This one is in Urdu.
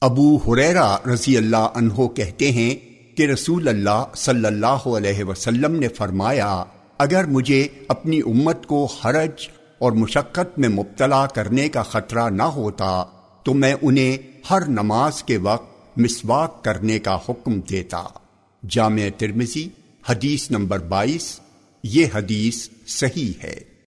ابو حریرا رضی اللہ عنہ کہتے ہیں کہ رسول اللہ صلی اللہ علیہ وسلم نے فرمایا، اگر مجھے اپنی امت کو حرج اور مشقت میں مبتلا کرنے کا خطرہ نہ ہوتا، تو میں انہیں ہر نماز کے وقت مسواک کرنے کا حکم دیتا۔ جامع ترمزی حدیث نمبر بائیس، یہ حدیث صحیح ہے۔